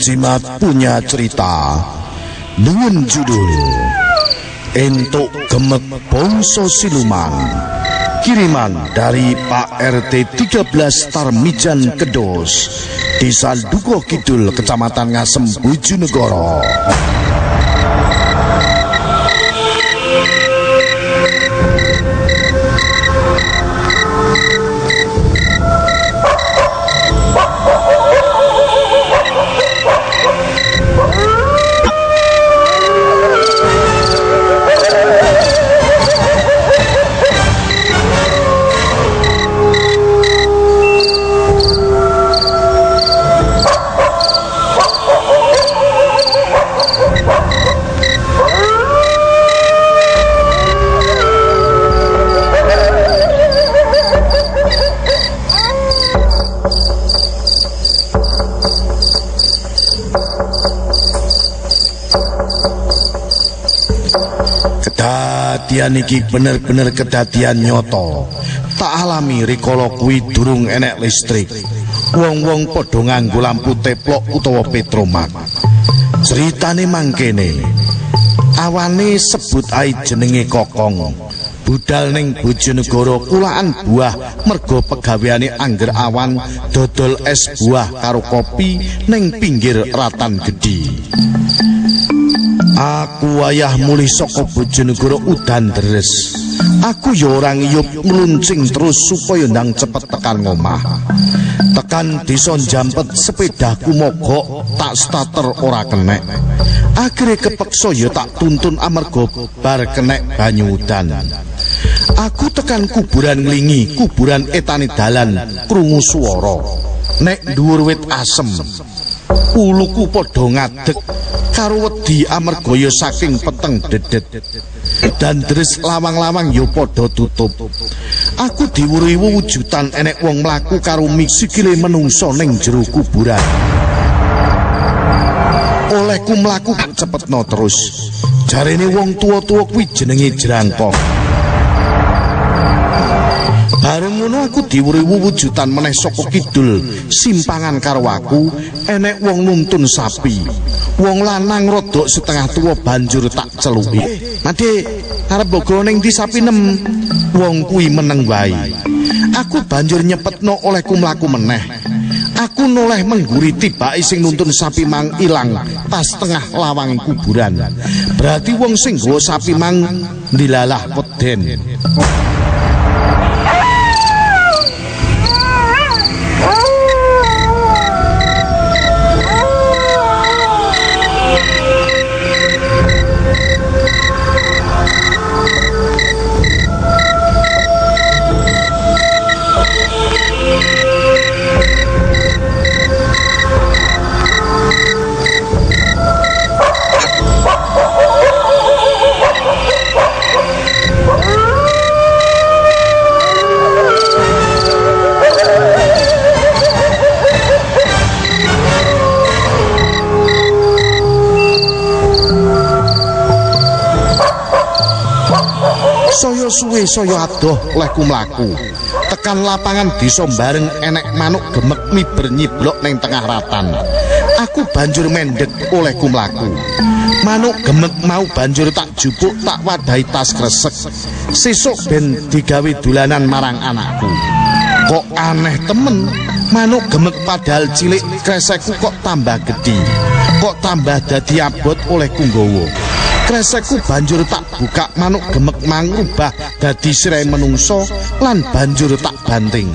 Tim Cimat punya cerita dengan judul Entuk Gemek Bongso Siluman. Kiriman dari Pak RT 13 Tarmijan Kedos Desa Duko Kidul Kecamatan Ngasem Bojonegoro Kedadian iki bener-bener kedadian nyoto Tak alami rikala kuwi durung enek listrik. Wong-wong padha nganggo lampu teplok utawa petromak. Ceritane mangkene Awane sebut ae jenenge Kokong. Budal ning Bojonegoro kulaan buah mergo pegaweane angger awan dodol es buah karo kopi ning pinggir ratan gedhi Aku wayah mulih saka Bojonegoro udan deres. Aku ya ora ngiyup mluncing terus supaya ndang cepet tekan ngomah. Tekan desa jampet sepedaku mogok tak starter ora kenek. Akhire kepeksa ya tak tuntun amarga bar kenek banyu udan. Aku tekan kuburan nglingi, kuburan etane dalan, krungu swara. Nek dhuwur wit asem, uluku padha ngadeg karo wedi amarga ya saking peteng dedet. Dan lawang-lawang ya padha tutup. Aku diwuri wujudan enek wong mlaku karo miksikile menungso ning jero kuburan. Olehku mlaku cepetno terus. Jarene wong tua-tua kuwi jenenge jerangkong Ngono aku diwuri wujudan meneh saka kidul simpangan karo aku enek wong nuntun sapi. Wong lanang rodok setengah tua banjur tak celuki. Made arep bogo ning di sapi nem. Wong kuwi meneng wae. Aku banjur nyepetno olehku mlaku meneh. Aku noleh mengguriti baki sing nuntun sapi mang ilang pas tengah lawang kuburan. Berarti wong sing sapi mang dilalah peden. Suwe saya adoh lehku mlaku. Tekan lapangan desa bareng enek manuk gemek miber nyiblok ning tengah ratan. Aku banjur mendek olehku mlaku. Manuk gemek mau banjur tak jupuk tak wadahi tas kresek. Sesuk ben digawe dolanan marang anakku. Kok aneh temen manuk gemek padahal cilik kresekku kok tambah gede kok tambah dadi abot olehku nggawa kresekku banjur tak buka manuk gemek mangrubah dadi sirai menungso lan banjur tak banting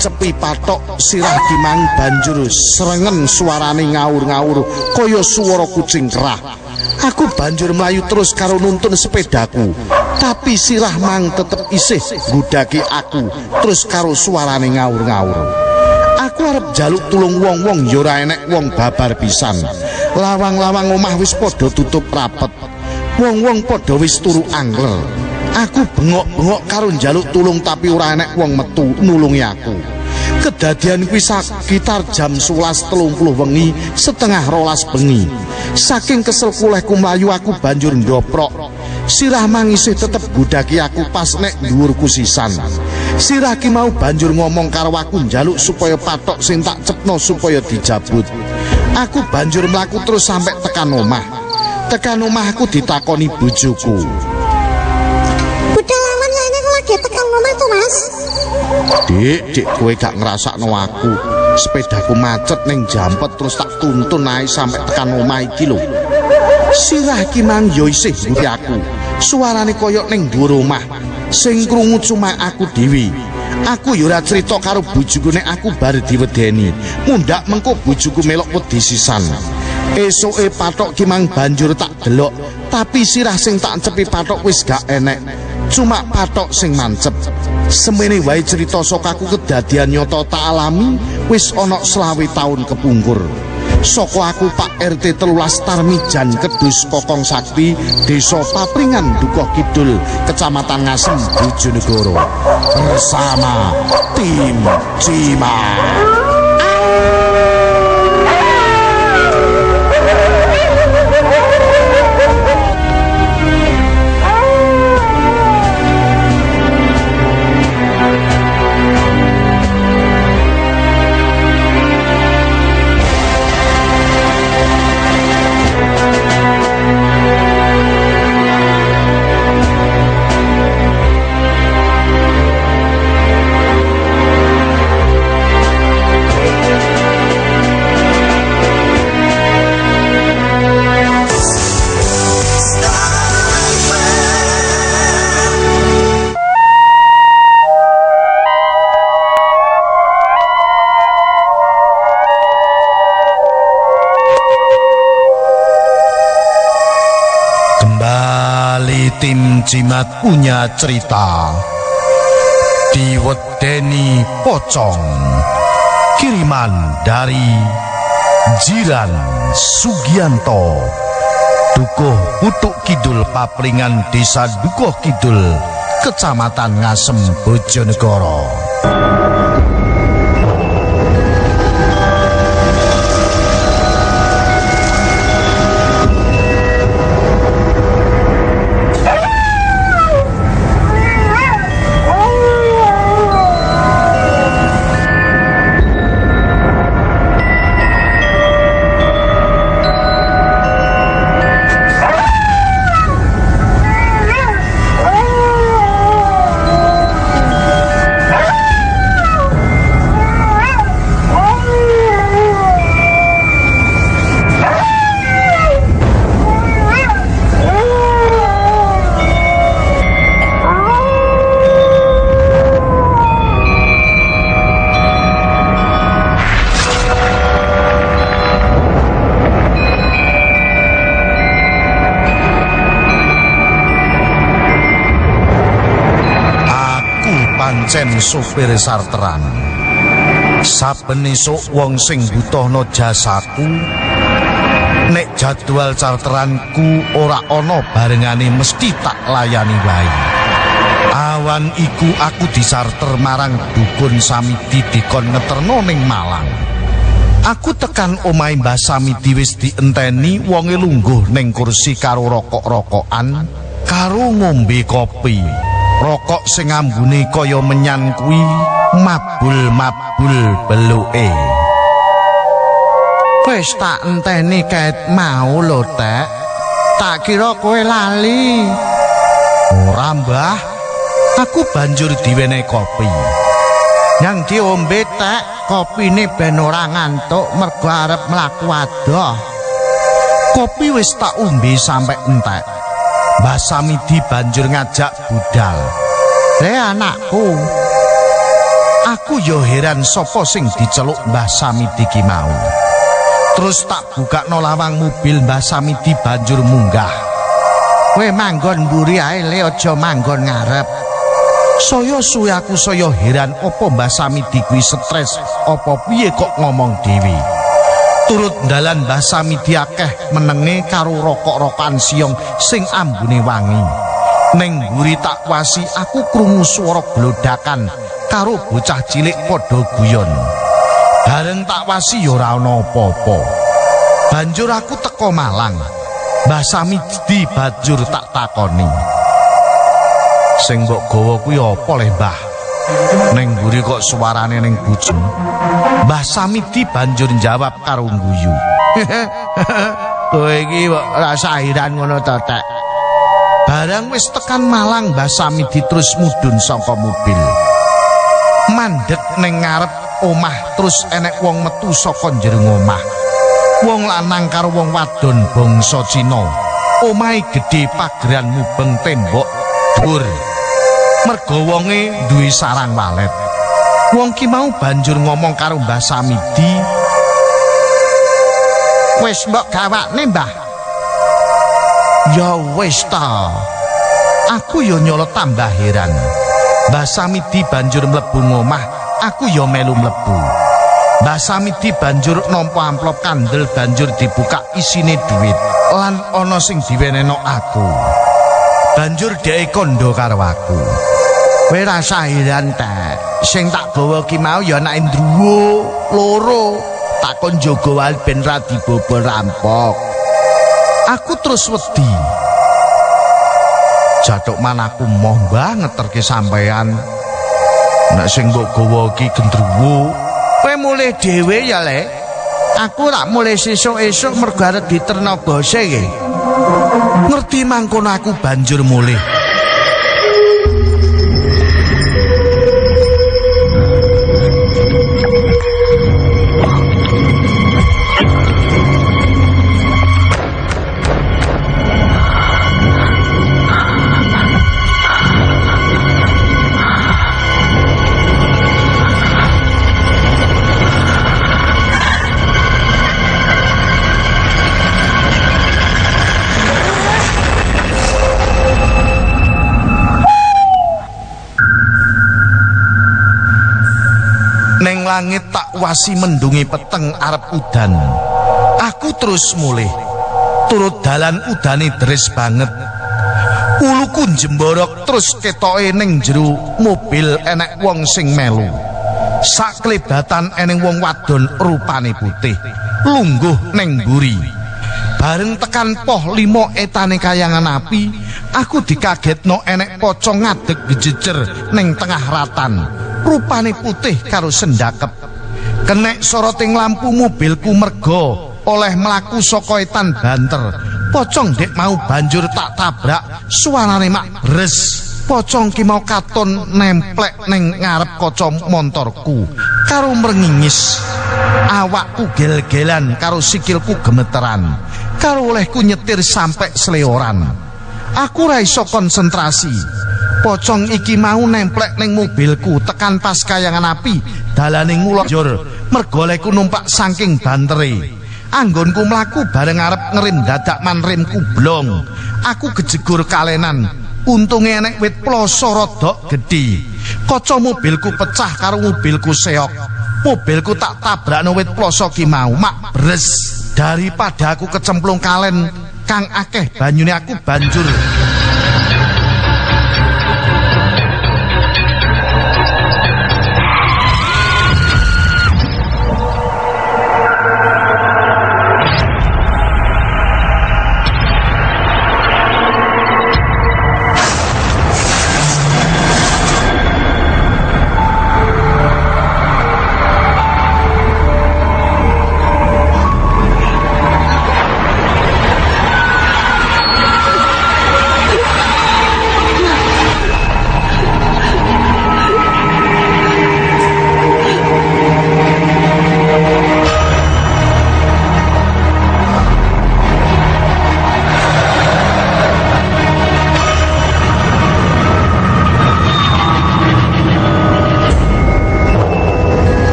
encepi patok sirah dimang banjur serengen suarane ngawur-ngawur kaya swara kucing kerah. Aku banjur melayu terus karo nuntun sepedaku tapi sirah mang tetep isih gudaki aku terus karo suarane ngawur-ngawur. Aku arep jaluk tulung wong-wong ya ora enek wong babar pisan. Lawang-lawang omah wis padha tutup rapet wong-wong padha wis turu angler Aku bengok-bengok karo njaluk tulung tapi ora enek wong metu nulungi aku. Kedadian kuwi sekitar jam 11.30 wengi, setengah rolas bengi. Saking kesel kulehku mlayu aku banjur ndoprok. Sirah mangisih tetep budaki aku pas nek dhuwurku sisan. Sirah ki mau banjur ngomong karo aku njaluk supaya patok sing tak cepno supaya dijabut. Aku banjur mlaku terus sampai tekan omah. Tekan omah aku ditakoni bojoku. Tekan rumah tuh mas Dik, dik kowe gak ngrasakno aku. Sepedaku macet ning jampet terus tak tuntun ae sampai tekan omah iki lho. Sirah ki mang yo isih ngerti aku. Suarane koyok ning dhuwur omah. Sing krungu cuma aku dhewe. Aku yo ora crita karo bojoku nek aku bar diwedeni. Mundak mengko bojoku melok wedi sisan. Esoke patok ki mang banjur tak delok, tapi sirah sing tak cepi patok wis gak enek. Cuma patok sing mancep. Semene wae cerita saka aku kedadian nyata tak alami wis ana selawe taun kepungkur. Saka aku Pak RT telulas Tarmijan Kedus Kokong Sakti Desa Papringan Dukuh Kidul Kecamatan Ngasem Bojonegoro bersama tim Cimak. Tim Cimat punya cerita. Diwedeni Pocong. Kiriman dari Jiran Sugianto. Dukuh Putuk Kidul Papringan Desa Dukuh Kidul Kecamatan Ngasem Bojonegoro pancen supir sarteran. Saben esuk wong sing butuhno jasaku nek jadwal charteranku ora ana barengane mesti tak layani wae. Awan iku aku disarter marang dukun Samidi dikon ngeterno ning Malang. Aku tekan omahe Mbah Samidi wis dienteni wonge lungguh ning kursi karo rokok-rokokan karo ngombe kopi. Rokok sing ambune kaya menyan kuwi mabul-mabul beluke. Wis tak enteni ket mau lho, Tek. Tak kira kowe lali. Ora, Mbah. Aku banjur diwenehi kopi. Yang diombe tek kopine ben ora ngantuk mergo arep mlaku adoh. Kopi wis tak umbe sampe entek. Mbah Samidi banjur ngajak budal. "Le anakku, aku yo heran sapa sing diceluk Mbah Samidi ki mau." Terus tak buka lawang mobil Mbah Samidi banjur munggah. Kowe manggon mburi ae le aja manggon ngarep. Saya suwe aku saya heran apa Mbah Samidi kuwi stres apa piye kok ngomong dhewe. Turut dalan Mbah Samidi akeh menenge karo rokok-rokokan siong sing ambune wangi. Ning mburi tak wasi aku krungu swara glodakan karo bocah cilik padha guyon. Bareng tak wasi ya ora ana apa-apa. Banjur aku teko Malang. Mbah Samidi banjur tak takoni. Sing mbok gawa kuwi apa le, Mbah? Ning mburi kok suarane ning bojo. Mbah Samidi banjur jawab karo guyu. Kowe iki kok rasa iran ngono to, Tek? Barang wis tekan Malang, Mbah Samidi terus mudhun saka mobil. Mandek ning ngarep omah terus enek wong metu saka jero omah. Wong lanang karo wong wadon bangsa Cina. Omahe gedhe pageran mubeng tembok dhuwur. Merga wonge duwe sarang walet. Wong ki mau banjur ngomong karo Mbah Samidi. Wis mbok gawakne, Mbah. Ya wis ta. Aku ya nyolot tambah heran. Mbah Samidi banjur mlebu ngomah, aku ya melu mlebu. Mbah Samidi banjur nampa amplop kandel banjur dibuka isine duit lan ana sing diwenehno aku. Banjur dhek kondo karo aku. Kowe rasa heran ta? Sing tak bawa ki mau ya anak ndruwo loro. Takon jaga wal ben ra dibobol rampok. Aku terus wedi. Jatuk manaku moh banget terke sampean. Nek sing mbok gawa iki gendruwo, kowe mulih dhewe ya, Le. Aku rak mulih sesuk-esuk mergo arep diterno bose iki. Ngerti mangkono aku banjur mulih. Neng langit tak wasi mendungi peteng arep udan. Aku terus mulih. Turut dalan udane deres banget. Uluku jemborok terus ketoke ning jero mobil enek wong sing melu. Sak klebatan eneng wong wadon rupane putih. Lungguh ning mburi. Bareng tekan poh limo etane kayangan api, aku dikagetno enek pocong ngadeg gejejer ning tengah ratan. Rupane putih karo sendakep. Kenek soroting lampu mobilku mergo oleh mlaku saka etan banter. Pocong dek mau banjur tak tabrak, suarane mak bres. Pocong ki mau katon nemplek ning ngarep kaca montorku karo mrengingis. Awakku gel-gelan karo sikilku gemeteran. Karo olehku nyetir sampai seleoran. Aku ra iso konsentrasi. Pocong iki mau nemplek ning mobilku tekan pas kayangan api dalane ngulojor mergoleku numpak saking bantere. Anggonku mlaku bareng arep ngerim dadak man remku blong aku kejegur kalenan untunge enek wit ploso rodok gedhi. Kaca mobilku pecah karo mobilku seok. Mobilku tak tabrakno wit ploso ki mau mak bres daripada aku kecemplung kalen kang akeh banyune aku banjur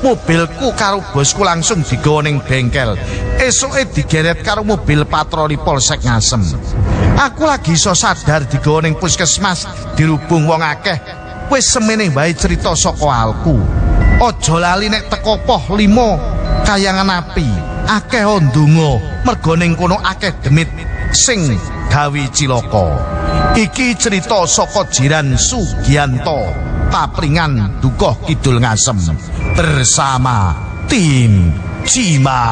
mobilku karo bosku langsung digawa ning bengkel. Esuke digeret karo mobil patroli polsek ngasem. Aku lagi iso sadar digawa ning puskesmas dirubung wong akeh. Wis semene wae cerita saka alku. Aja lali nek teko poh limo kayangan api. Akeh ondonga mergo ning kono akeh demit sing gawe cilaka. Iki cerita saka jiran Sugianto, Papringan Dukuh Kidul Ngasem bersama tim Cima.